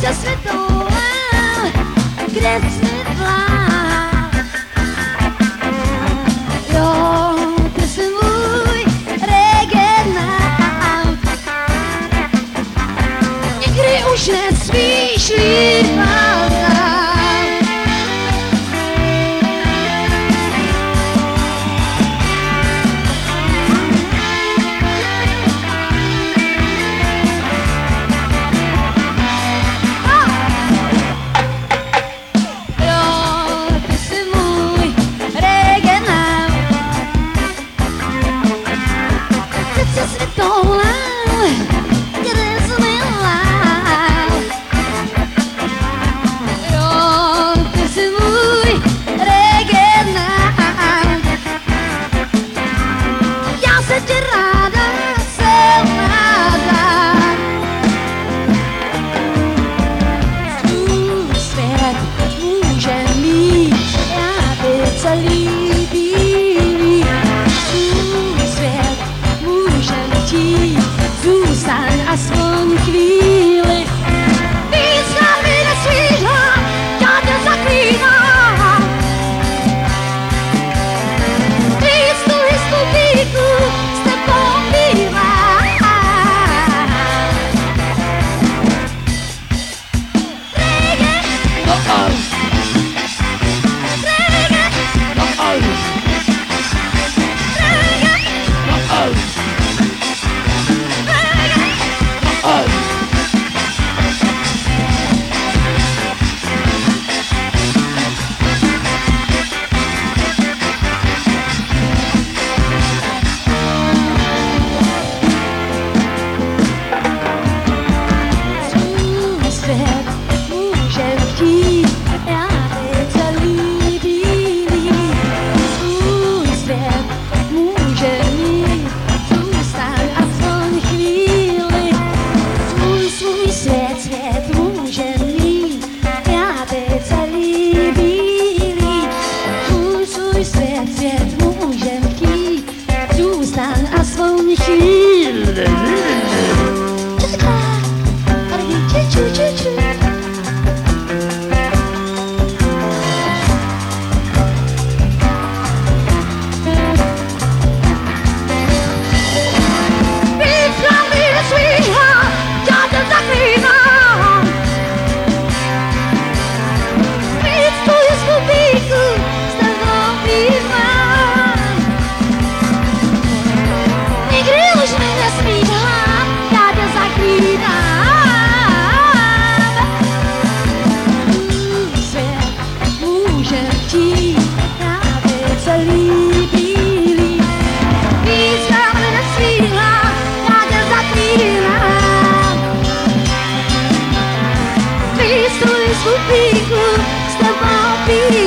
se acertou, cresceu. You. gente. piku, step up,